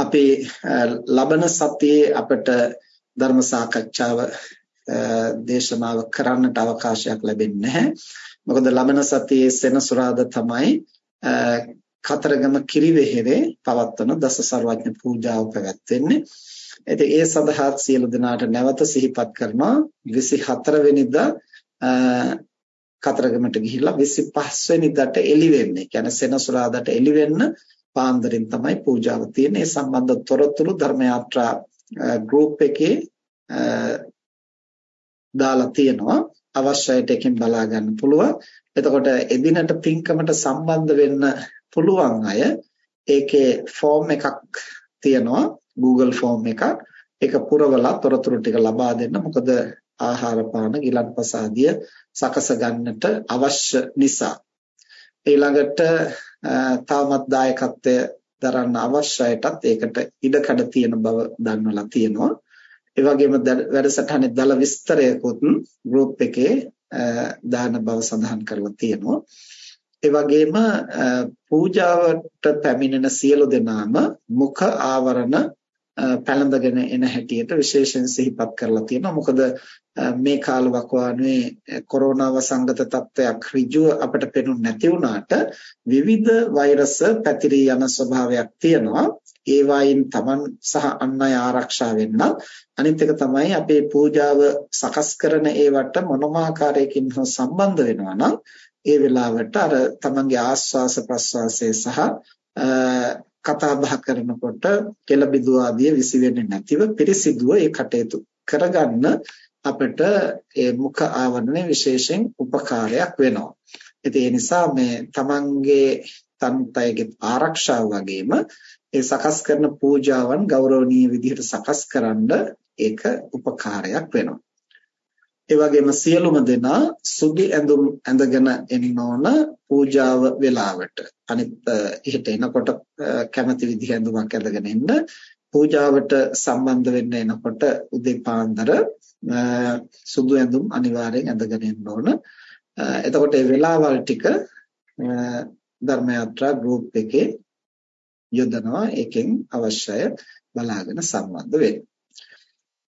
අපි ලබන සතියේ අපට ධර්ම සාකච්ඡාව දේශනාව කරන්නට අවකාශයක් ලැබෙන්නේ නැහැ. මොකද ලබන සතියේ සෙනසුරාදා තමයි කතරගම කිරිවෙහෙරේ පවත්වන දස සර්වඥ පූජාව පැවැත්වෙන්නේ. ඉතින් ඒ සඳහා සියලු දෙනාට නැවත සිහිපත් කරනවා 24 වෙනිදා කතරගමට ගිහිල්ලා 25 වෙනිදාට එළි වෙන්නේ. කියන්නේ සෙනසුරාදාට එළි වෙන්න පාන්දරින් තමයි පූජාව තියෙන්නේ. ඒ සම්බන්ධ තොරතුරු ධර්ම යාත්‍රා ගෲප් එකේ දාලා තියෙනවා. අවශ්‍යයට එකෙන් බලා ගන්න පුළුවන්. එතකොට එදිනට පින්කමට සම්බන්ධ වෙන්න පුළුවන් අය ඒකේ ෆෝම් එකක් තියෙනවා Google ෆෝම් එකක්. ඒක පුරවලා තොරතුරු ටික ලබා දෙන්න. මොකද ආහාර පාන ගිලන්පස ආදිය සකස ගන්නට අවශ්‍ය නිසා. ඊළඟට තවමත් දායකත්වය දරන්න අවශ්‍යයටත් ඒකට ඉඩකඩ තියෙන බව දන්වලා තියෙනවා. ඒ වගේම වැඩසටහනේ දල විස්තරයකුත් ගෲප් එකේ දාන බව සඳහන් කරලා තියෙනවා. ඒ වගේම පූජාවට පැමිණෙන සියලු දෙනාම මුඛ ආවරණ පැළඳගෙන එන හැටියට විශේෂයෙන් සිහිපත් කරලා තියෙනවා. මොකද මේ කාල වකවානුවේ කොරෝනා වසංගත තත්ත්වයක් ඍජුව අපිට පෙනුනේ නැති වුණාට විවිධ වෛරස් පැතිරී යන ස්වභාවයක් තියෙනවා. ඒ වයින් Taman සහ අන් අය ආරක්ෂා වෙන්න අනිත් එක තමයි අපේ පූජාව සකස් කරන ඒවට මොනම ආකාරයකින් හෝ සම්බන්ධ වෙනවා නම් ඒ වෙලාවට අර Tamanගේ ආස්වාස ප්‍රස්වාසයේ සහ කතා බහ කරනකොට කෙලබිදු ආදිය විසි වෙන්නේ නැතිව පිරිසිදුව ඒ කටයුතු කරගන්න අපිට ඒ මුඛ ආවරණය විශේෂයෙන් උපකාරයක් වෙනවා. ඉතින් ඒ නිසා මේ තමන්ගේ තන්තයගේ ආරක්ෂාව වගේම ඒ සකස් කරන පූජාවන් ගෞරවනීය විදිහට සකස් කරන්න ඒක උපකාරයක් වෙනවා. ඒ වගේම සියලුම දෙනා සුදු ඇඳුම් ඇඳගෙන එන්න ඕන පූජාව වෙලාවට. අනිත් එහෙට එනකොට කැමති විදිහ ඇඳුමක් ඇඳගෙන එන්න. පූජාවට සම්බන්ධ වෙන්න එනකොට උදේ පාන්දර සුදු ඇඳුම් අනිවාර්යෙන් ඇඳගෙන එන්න ඕන. එතකොට මේ වෙලාවල් ටික ධර්ම යාත්‍රා ගෲප් එකේ යොදනවා. ඒකෙන් අවශ්‍යය බලාගෙන සම්බන්ධ වෙන්න.